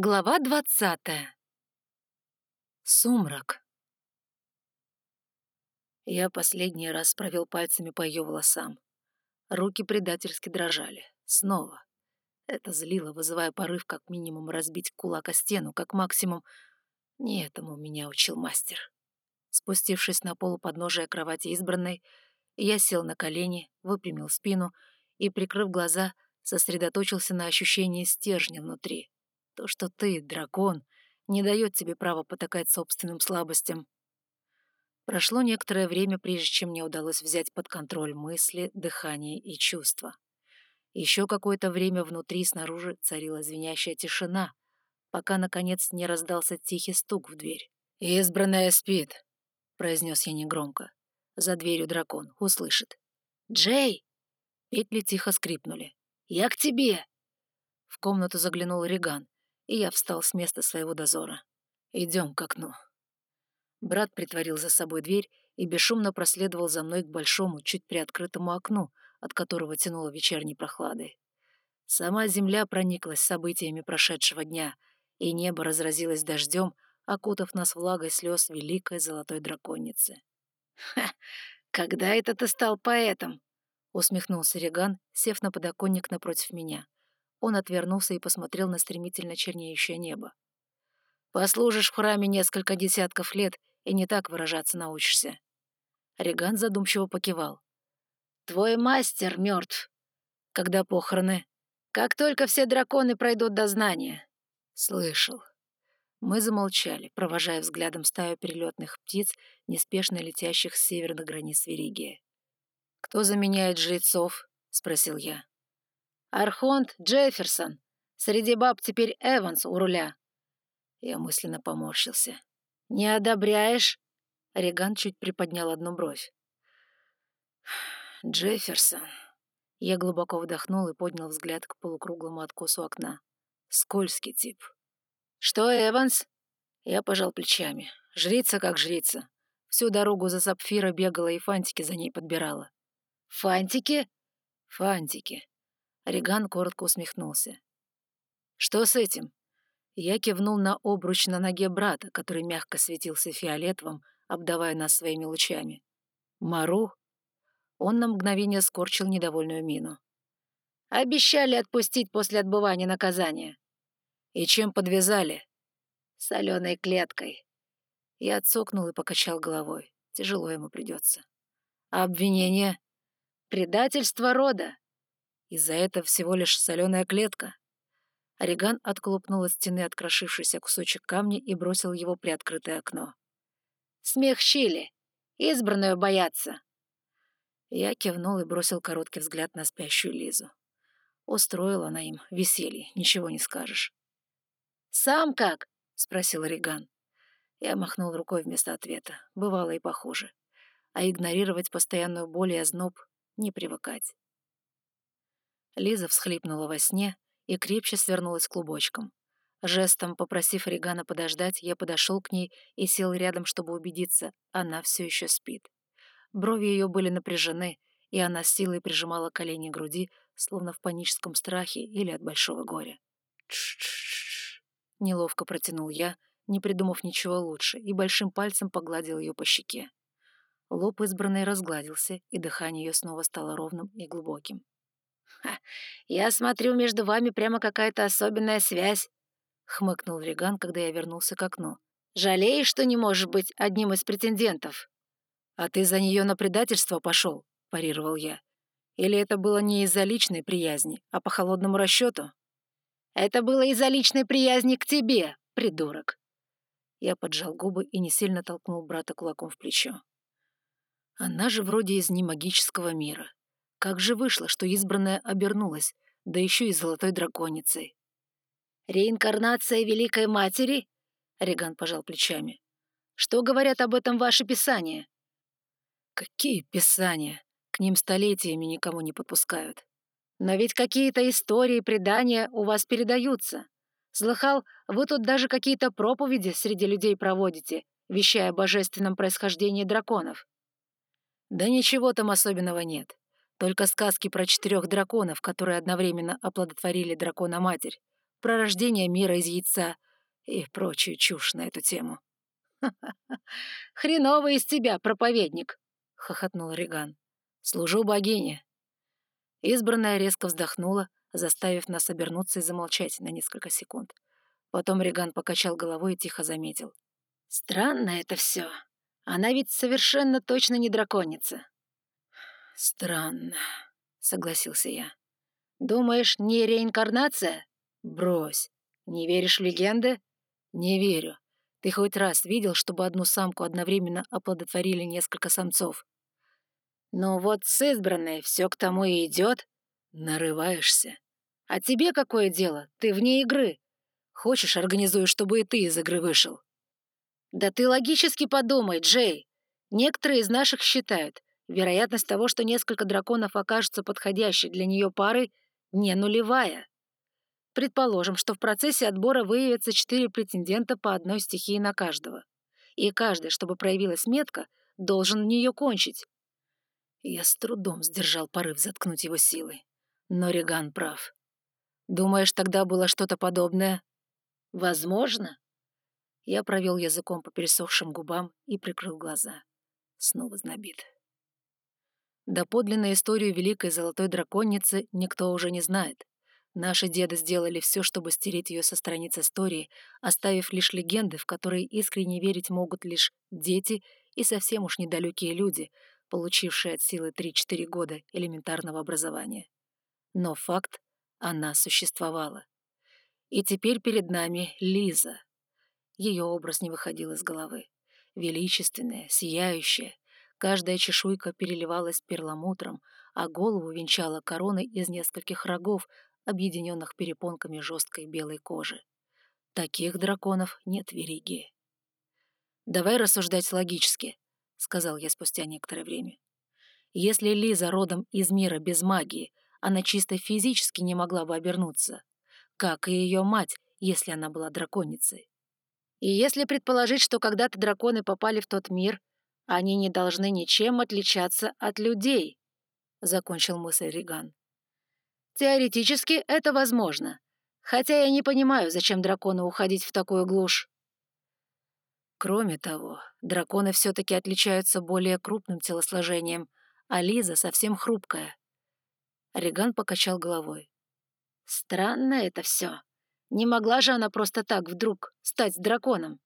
Глава двадцатая. Сумрак. Я последний раз провел пальцами по ее волосам. Руки предательски дрожали. Снова. Это злило, вызывая порыв как минимум разбить кулак о стену, как максимум... Не этому меня учил мастер. Спустившись на полу подножия кровати избранной, я сел на колени, выпрямил спину и, прикрыв глаза, сосредоточился на ощущении стержня внутри. То, что ты, дракон, не дает тебе права потакать собственным слабостям. Прошло некоторое время, прежде чем мне удалось взять под контроль мысли, дыхание и чувства. Еще какое-то время внутри и снаружи царила звенящая тишина, пока, наконец, не раздался тихий стук в дверь. «Избранная спит», — произнес я негромко. За дверью дракон услышит. «Джей!» Петли тихо скрипнули. «Я к тебе!» В комнату заглянул Риган и я встал с места своего дозора. Идем к окну. Брат притворил за собой дверь и бесшумно проследовал за мной к большому, чуть приоткрытому окну, от которого тянуло вечерней прохладой. Сама земля прониклась событиями прошедшего дня, и небо разразилось дождем, окутав нас влагой слез великой золотой драконицы. «Ха! Когда это ты стал поэтом?» — усмехнулся Реган, сев на подоконник напротив меня. Он отвернулся и посмотрел на стремительно чернеющее небо. «Послужишь в храме несколько десятков лет и не так выражаться научишься». Реган задумчиво покивал. «Твой мастер мертв. Когда похороны? Как только все драконы пройдут дознание». «Слышал». Мы замолчали, провожая взглядом стаю перелетных птиц, неспешно летящих с северных границ Веригии. «Кто заменяет жрецов?» — спросил я. Архонт Джефферсон. Среди баб теперь Эванс у руля. Я мысленно поморщился. «Не одобряешь?» Реган чуть приподнял одну бровь. «Джефферсон». Я глубоко вдохнул и поднял взгляд к полукруглому откосу окна. Скользкий тип. «Что, Эванс?» Я пожал плечами. Жрица как жрица. Всю дорогу за Сапфира бегала и фантики за ней подбирала. «Фантики?» «Фантики. Риган коротко усмехнулся. «Что с этим?» Я кивнул на обруч на ноге брата, который мягко светился фиолетовым, обдавая нас своими лучами. «Мару?» Он на мгновение скорчил недовольную мину. «Обещали отпустить после отбывания наказания». «И чем подвязали?» «Соленой клеткой». Я отсокнул и покачал головой. Тяжело ему придется. «А обвинение?» «Предательство рода», и за это всего лишь соленая клетка. Ореган отклопнул от стены открошившийся кусочек камня и бросил его при открытое окно. «Смех Чили! Избранную боятся!» Я кивнул и бросил короткий взгляд на спящую Лизу. Устроила она им веселье, ничего не скажешь. «Сам как?» — спросил Реган. Я махнул рукой вместо ответа. Бывало и похуже. А игнорировать постоянную боль и озноб — не привыкать. Лиза всхлипнула во сне и крепче свернулась клубочком. Жестом попросив Регана подождать, я подошел к ней и сел рядом, чтобы убедиться, она все еще спит. Брови ее были напряжены, и она с силой прижимала колени к груди, словно в паническом страхе или от большого горя. «Тш-тш-тш!» — неловко протянул я, не придумав ничего лучше, и большим пальцем погладил ее по щеке. Лоб избранной разгладился, и дыхание ее снова стало ровным и глубоким. Ха, я смотрю, между вами прямо какая-то особенная связь», — хмыкнул Реган, когда я вернулся к окну. «Жалеешь, что не можешь быть одним из претендентов?» «А ты за нее на предательство пошел», — парировал я. «Или это было не из-за личной приязни, а по холодному расчету?» «Это было из-за личной приязни к тебе, придурок!» Я поджал губы и не сильно толкнул брата кулаком в плечо. Она же вроде из немагического мира. Как же вышло, что избранная обернулась, да еще и золотой драконицей? «Реинкарнация Великой Матери?» — Реган пожал плечами. «Что говорят об этом ваши писания?» «Какие писания? К ним столетиями никому не подпускают. Но ведь какие-то истории, предания у вас передаются. Слыхал, вы тут даже какие-то проповеди среди людей проводите, вещая о божественном происхождении драконов». «Да ничего там особенного нет. Только сказки про четырех драконов, которые одновременно оплодотворили дракона-матерь. про рождение мира из яйца и прочую чушь на эту тему. «Ха-ха-ха! Хреновый из тебя проповедник!» — хохотнул Риган. «Служу богине!» Избранная резко вздохнула, заставив нас обернуться и замолчать на несколько секунд. Потом Риган покачал головой и тихо заметил. «Странно это все. Она ведь совершенно точно не драконица». «Странно», — согласился я. «Думаешь, не реинкарнация? Брось. Не веришь в легенды? Не верю. Ты хоть раз видел, чтобы одну самку одновременно оплодотворили несколько самцов? Ну вот с избранной все к тому и идет. Нарываешься. А тебе какое дело? Ты вне игры. Хочешь, организую, чтобы и ты из игры вышел. Да ты логически подумай, Джей. Некоторые из наших считают, вероятность того, что несколько драконов окажутся подходящей для нее парой, не нулевая. Предположим, что в процессе отбора выявится четыре претендента по одной стихии на каждого. И каждый, чтобы проявилась метка, должен в нее кончить. Я с трудом сдержал порыв заткнуть его силой. Но Реган прав. Думаешь, тогда было что-то подобное? Возможно. Я провел языком по пересохшим губам и прикрыл глаза. Снова знобит. Доподлинную историю Великой Золотой Драконицы никто уже не знает. Наши деды сделали все, чтобы стереть ее со страниц истории, оставив лишь легенды, в которые искренне верить могут лишь дети и совсем уж недалекие люди, получившие от силы 3-4 года элементарного образования. Но факт — она существовала. И теперь перед нами Лиза. Ее образ не выходил из головы. Величественная, сияющая, каждая чешуйка переливалась перламутром, а голову венчала корона из нескольких рогов, объединенных перепонками жесткой белой кожи. Таких драконов нет в Вериге. «Давай рассуждать логически», — сказал я спустя некоторое время. «Если Лиза родом из мира без магии, она чисто физически не могла бы обернуться, как и ее мать, если она была драконицей. И если предположить, что когда-то драконы попали в тот мир, они не должны ничем отличаться от людей», — закончил мысль Риган. Теоретически это возможно. Хотя я не понимаю, зачем дракону уходить в такую глушь. Кроме того, драконы все-таки отличаются более крупным телосложением, а Лиза совсем хрупкая. Ореган покачал головой. Странно это все. Не могла же она просто так вдруг стать драконом.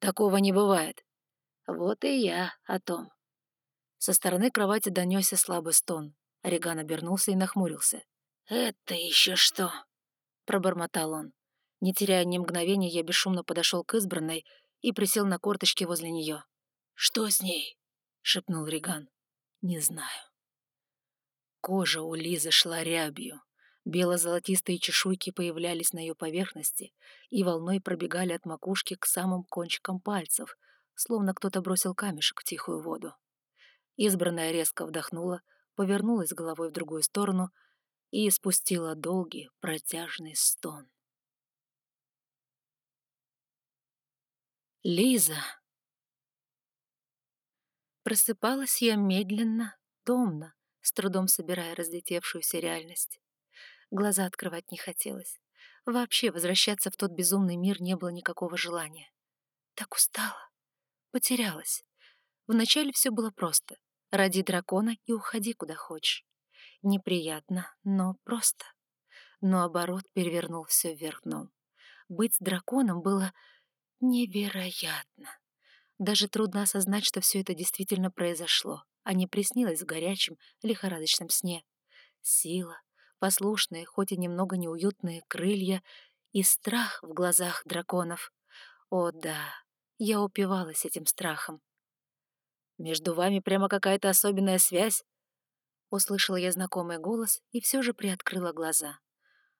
Такого не бывает. Вот и я о том. Со стороны кровати донесся слабый стон. Ореган обернулся и нахмурился. «Это еще что?» — пробормотал он. Не теряя ни мгновения, я бесшумно подошел к избранной и присел на корточки возле нее. «Что с ней?» — шепнул Риган. «Не знаю». Кожа у Лизы шла рябью. Бело-золотистые чешуйки появлялись на ее поверхности и волной пробегали от макушки к самым кончикам пальцев, словно кто-то бросил камешек в тихую воду. Избранная резко вдохнула, повернулась головой в другую сторону — и испустила долгий протяжный стон. Лиза. Просыпалась я медленно, томно, с трудом собирая разлетевшуюся реальность. Глаза открывать не хотелось. Вообще возвращаться в тот безумный мир не было никакого желания. Так устала. Потерялась. Вначале все было просто. Ради дракона и уходи куда хочешь. Неприятно, но просто. Но оборот перевернул все вверх дном. Быть драконом было невероятно. Даже трудно осознать, что все это действительно произошло, а не приснилось в горячем, лихорадочном сне. Сила, послушные, хоть и немного неуютные крылья и страх в глазах драконов. О да, я упивалась этим страхом. «Между вами прямо какая-то особенная связь?» Услышала я знакомый голос и все же приоткрыла глаза.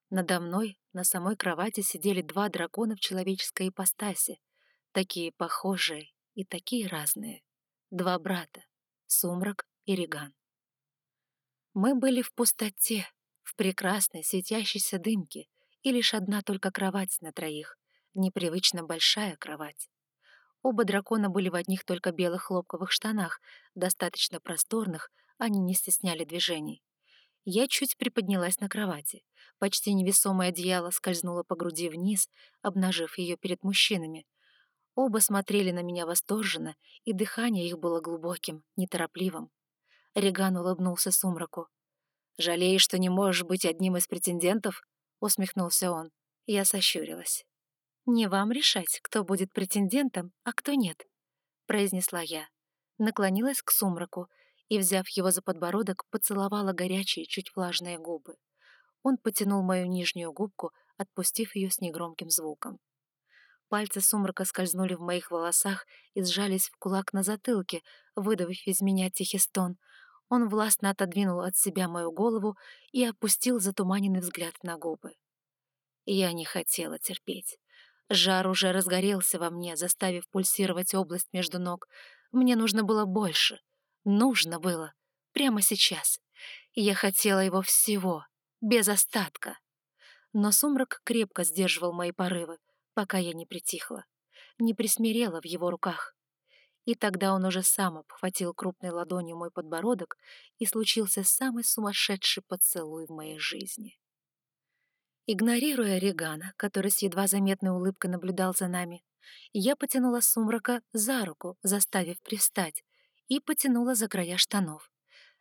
Надо мной на самой кровати сидели два дракона в человеческой ипостаси, такие похожие и такие разные. Два брата — Сумрак и Реган. Мы были в пустоте, в прекрасной светящейся дымке, и лишь одна только кровать на троих, непривычно большая кровать. Оба дракона были в одних только белых хлопковых штанах, достаточно просторных, они не стесняли движений. Я чуть приподнялась на кровати. Почти невесомое одеяло скользнуло по груди вниз, обнажив ее перед мужчинами. Оба смотрели на меня восторженно, и дыхание их было глубоким, неторопливым. Реган улыбнулся сумраку. «Жалеешь, что не можешь быть одним из претендентов?» — усмехнулся он. Я сощурилась. «Не вам решать, кто будет претендентом, а кто нет», — произнесла я. Наклонилась к сумраку и, взяв его за подбородок, поцеловала горячие, чуть влажные губы. Он потянул мою нижнюю губку, отпустив ее с негромким звуком. Пальцы сумрака скользнули в моих волосах и сжались в кулак на затылке, выдавив из меня тихий стон. Он властно отодвинул от себя мою голову и опустил затуманенный взгляд на губы. Я не хотела терпеть. Жар уже разгорелся во мне, заставив пульсировать область между ног. Мне нужно было больше. Нужно было. Прямо сейчас. Я хотела его всего, без остатка. Но сумрак крепко сдерживал мои порывы, пока я не притихла, не присмирела в его руках. И тогда он уже сам обхватил крупной ладонью мой подбородок, и случился самый сумасшедший поцелуй в моей жизни. Игнорируя Регана, который с едва заметной улыбкой наблюдал за нами, я потянула сумрака за руку, заставив привстать, и потянула за края штанов.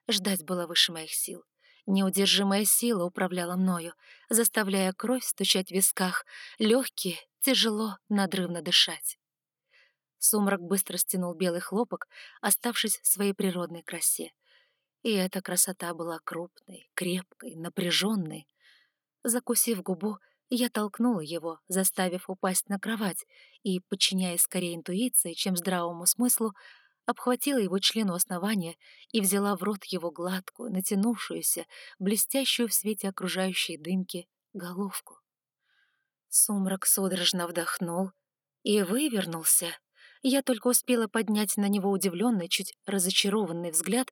Ждать было выше моих сил. Неудержимая сила управляла мною, заставляя кровь стучать в висках, легкие, тяжело, надрывно дышать. Сумрак быстро стянул белый хлопок, оставшись в своей природной красе. И эта красота была крупной, крепкой, напряженной, Закусив губу, я толкнула его, заставив упасть на кровать, и, подчиняясь скорее интуиции, чем здравому смыслу, обхватила его член основания и взяла в рот его гладкую, натянувшуюся, блестящую в свете окружающей дымки головку. Сумрак судорожно вдохнул и вывернулся. Я только успела поднять на него удивленный, чуть разочарованный взгляд,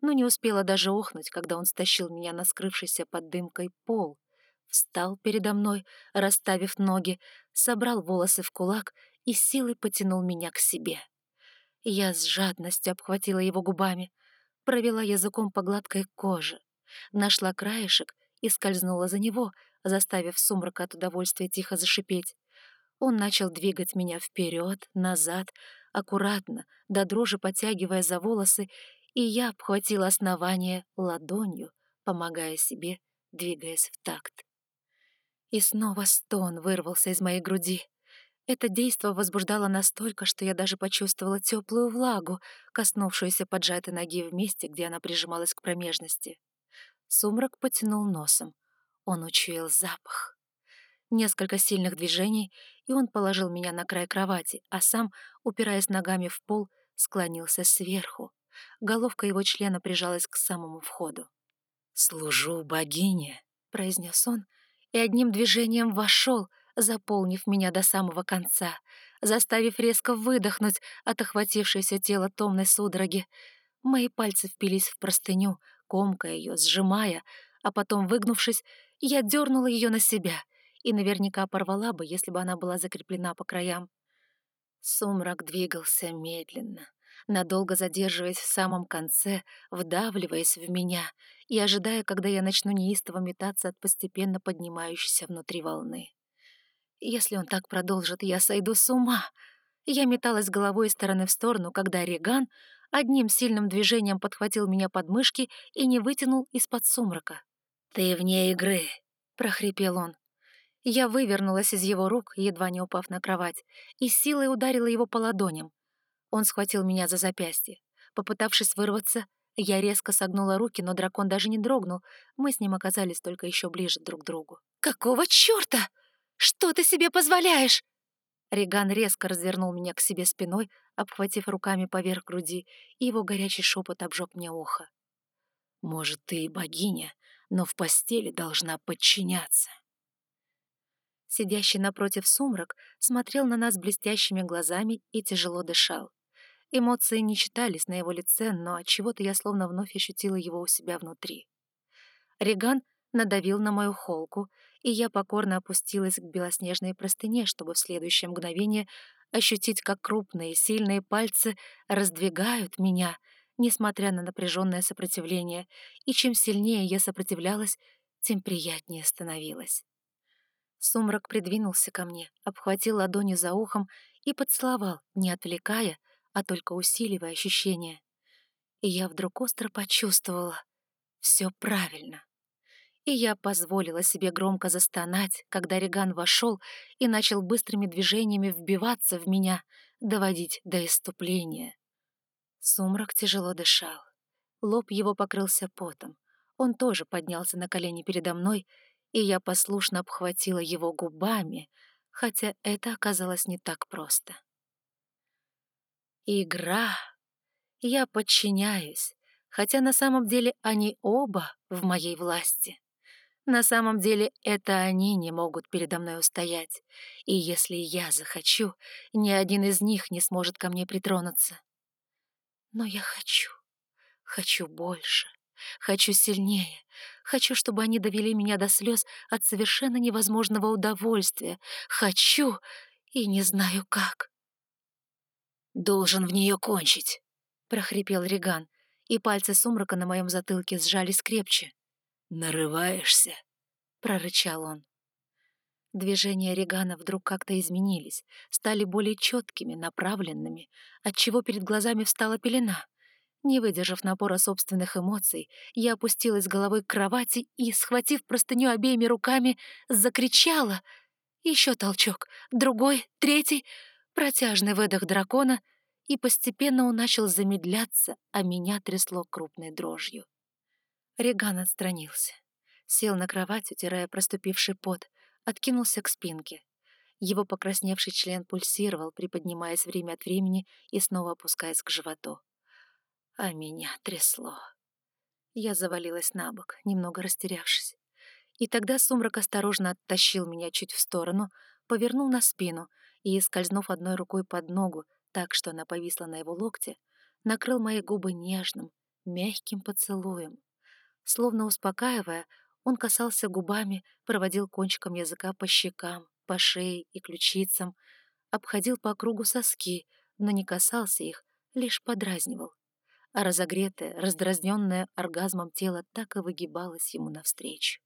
но не успела даже охнуть, когда он стащил меня на скрывшийся под дымкой пол встал передо мной, расставив ноги, собрал волосы в кулак и силой потянул меня к себе. Я с жадностью обхватила его губами, провела языком по гладкой коже, нашла краешек и скользнула за него, заставив сумрак от удовольствия тихо зашипеть. Он начал двигать меня вперед, назад, аккуратно, до дрожи потягивая за волосы, и я обхватила основание ладонью, помогая себе, двигаясь в такт. И снова стон вырвался из моей груди. Это действо возбуждало настолько, что я даже почувствовала теплую влагу, коснувшуюся поджатой ноги в месте, где она прижималась к промежности. Сумрак потянул носом. Он учуял запах. Несколько сильных движений, и он положил меня на край кровати, а сам, упираясь ногами в пол, склонился сверху. Головка его члена прижалась к самому входу. «Служу богине», — произнес он, и одним движением вошел, заполнив меня до самого конца, заставив резко выдохнуть от охватившейся тело томной судороги. Мои пальцы впились в простыню, комкая ее, сжимая, а потом, выгнувшись, я дернула ее на себя и наверняка порвала бы, если бы она была закреплена по краям. Сумрак двигался медленно, надолго задерживаясь в самом конце, вдавливаясь в меня и ожидая, когда я начну неистово метаться от постепенно поднимающейся внутри волны. Если он так продолжит, я сойду с ума. Я металась головой из стороны в сторону, когда Реган одним сильным движением подхватил меня под мышки и не вытянул из-под сумрака. «Ты вне игры», — прохрипел он. Я вывернулась из его рук, едва не упав на кровать, и силой ударила его по ладоням. Он схватил меня за запястье. Попытавшись вырваться, я резко согнула руки, но дракон даже не дрогнул. Мы с ним оказались только еще ближе друг к другу. «Какого чёрта? Что ты себе позволяешь?» Реган резко развернул меня к себе спиной, обхватив руками поверх груди, и его горячий шепот обжег мне ухо. «Может, ты и богиня, но в постели должна подчиняться». Сидящий напротив сумрак смотрел на нас блестящими глазами и тяжело дышал. Эмоции не читались на его лице, но от чего то я словно вновь ощутила его у себя внутри. Реган надавил на мою холку, и я покорно опустилась к белоснежной простыне, чтобы в следующее мгновение ощутить, как крупные сильные пальцы раздвигают меня, несмотря на напряженное сопротивление, и чем сильнее я сопротивлялась, тем приятнее становилось. Сумрак придвинулся ко мне, обхватил ладони за ухом и поцеловал, не отвлекая, а только усиливая ощущения. И я вдруг остро почувствовала — все правильно. И я позволила себе громко застонать, когда Реган вошел и начал быстрыми движениями вбиваться в меня, доводить до иступления. Сумрак тяжело дышал. Лоб его покрылся потом. Он тоже поднялся на колени передо мной, и я послушно обхватила его губами, хотя это оказалось не так просто. Игра. Я подчиняюсь, хотя на самом деле они оба в моей власти. На самом деле это они не могут передо мной устоять, и если я захочу, ни один из них не сможет ко мне притронуться. Но я хочу, хочу больше. Хочу сильнее. Хочу, чтобы они довели меня до слез от совершенно невозможного удовольствия. Хочу и не знаю как. «Должен в нее кончить», — прохрипел Риган, и пальцы сумрака на моем затылке сжались крепче. «Нарываешься», — прорычал он. Движения Регана вдруг как-то изменились, стали более четкими, направленными, отчего перед глазами встала пелена. Не выдержав напора собственных эмоций, я опустилась головой к кровати и, схватив простыню обеими руками, закричала. Еще толчок, другой, третий, протяжный выдох дракона, и постепенно он начал замедляться, а меня трясло крупной дрожью. Реган отстранился. Сел на кровать, утирая проступивший пот, откинулся к спинке. Его покрасневший член пульсировал, приподнимаясь время от времени и снова опускаясь к животу а меня трясло. Я завалилась на бок, немного растерявшись. И тогда сумрак осторожно оттащил меня чуть в сторону, повернул на спину и, скользнув одной рукой под ногу, так что она повисла на его локте, накрыл мои губы нежным, мягким поцелуем. Словно успокаивая, он касался губами, проводил кончиком языка по щекам, по шее и ключицам, обходил по кругу соски, но не касался их, лишь подразнивал а разогретое, раздразненное оргазмом тело так и выгибалось ему навстречу.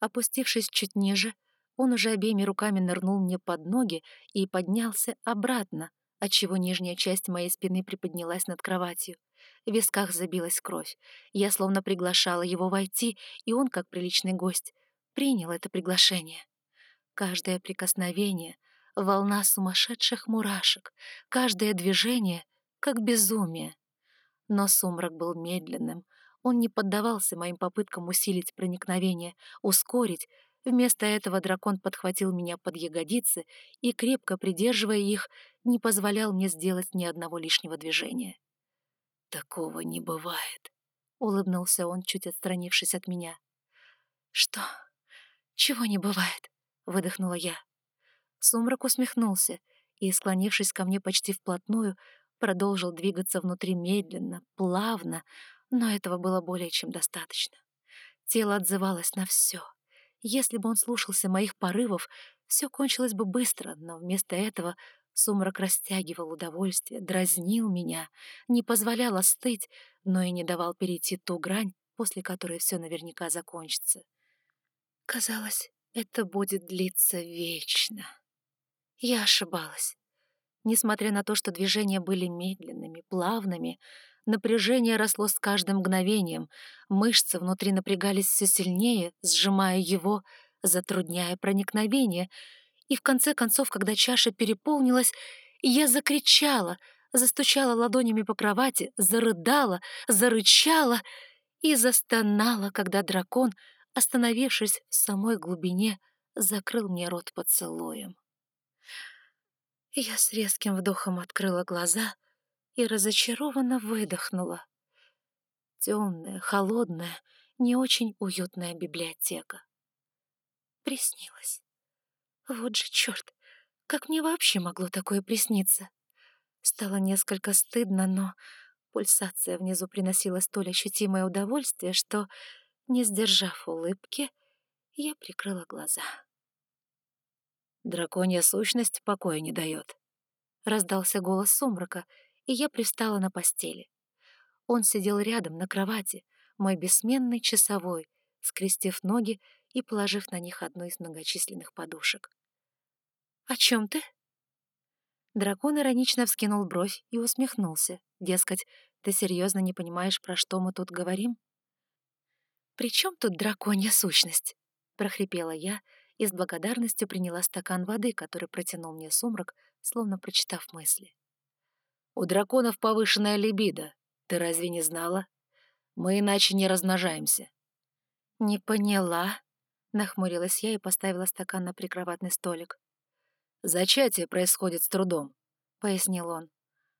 Опустившись чуть ниже, он уже обеими руками нырнул мне под ноги и поднялся обратно, отчего нижняя часть моей спины приподнялась над кроватью. В висках забилась кровь. Я словно приглашала его войти, и он, как приличный гость, принял это приглашение. Каждое прикосновение — волна сумасшедших мурашек, каждое движение — как безумие. Но сумрак был медленным. Он не поддавался моим попыткам усилить проникновение, ускорить. Вместо этого дракон подхватил меня под ягодицы и, крепко придерживая их, не позволял мне сделать ни одного лишнего движения. «Такого не бывает», — улыбнулся он, чуть отстранившись от меня. «Что? Чего не бывает?» — выдохнула я. Сумрак усмехнулся и, склонившись ко мне почти вплотную, продолжил двигаться внутри медленно, плавно, но этого было более чем достаточно. Тело отзывалось на все. Если бы он слушался моих порывов, все кончилось бы быстро, но вместо этого сумрак растягивал удовольствие, дразнил меня, не позволял остыть, но и не давал перейти ту грань, после которой все наверняка закончится. Казалось, это будет длиться вечно. Я ошибалась. Несмотря на то, что движения были медленными, плавными, напряжение росло с каждым мгновением, мышцы внутри напрягались все сильнее, сжимая его, затрудняя проникновение, и в конце концов, когда чаша переполнилась, я закричала, застучала ладонями по кровати, зарыдала, зарычала и застонала, когда дракон, остановившись в самой глубине, закрыл мне рот поцелуем. Я с резким вдохом открыла глаза и разочарованно выдохнула. Темная, холодная, не очень уютная библиотека. Приснилось. Вот же черт, как мне вообще могло такое присниться? Стало несколько стыдно, но пульсация внизу приносила столь ощутимое удовольствие, что, не сдержав улыбки, я прикрыла глаза. Драконья сущность покоя не дает. Раздался голос сумрака, и я пристала на постели. Он сидел рядом на кровати, мой бессменный часовой, скрестив ноги и положив на них одну из многочисленных подушек. «О чем ты?» Дракон иронично вскинул бровь и усмехнулся. Дескать, ты серьезно не понимаешь, про что мы тут говорим? «При чем тут драконья сущность?» — прохрипела я и с благодарностью приняла стакан воды, который протянул мне сумрак, словно прочитав мысли. «У драконов повышенная либидо. Ты разве не знала? Мы иначе не размножаемся». «Не поняла», — нахмурилась я и поставила стакан на прикроватный столик. «Зачатие происходит с трудом», — пояснил он.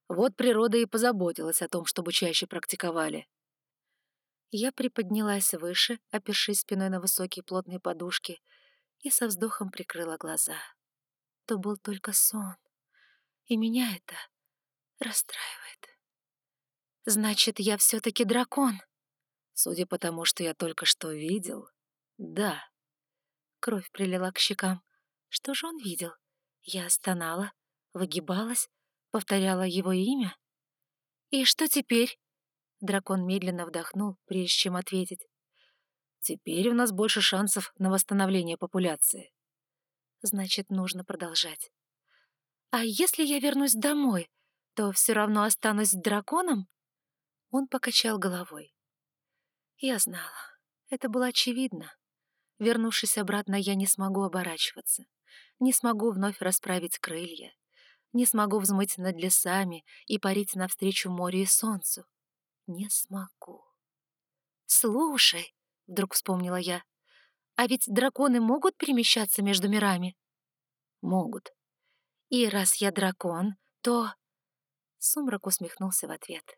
«Вот природа и позаботилась о том, чтобы чаще практиковали». Я приподнялась выше, опершись спиной на высокие плотные подушки, и со вздохом прикрыла глаза. То был только сон, и меня это расстраивает. Значит, я все-таки дракон. Судя по тому, что я только что видел, да. Кровь прилила к щекам. Что же он видел? Я стонала, выгибалась, повторяла его имя. «И что теперь?» Дракон медленно вдохнул, прежде чем ответить. «Теперь у нас больше шансов на восстановление популяции». «Значит, нужно продолжать». «А если я вернусь домой, то все равно останусь драконом?» Он покачал головой. Я знала. Это было очевидно. Вернувшись обратно, я не смогу оборачиваться не смогу вновь расправить крылья, не смогу взмыть над лесами и парить навстречу морю и солнцу. Не смогу. «Слушай», — вдруг вспомнила я, «а ведь драконы могут перемещаться между мирами?» «Могут». «И раз я дракон, то...» Сумрак усмехнулся в ответ.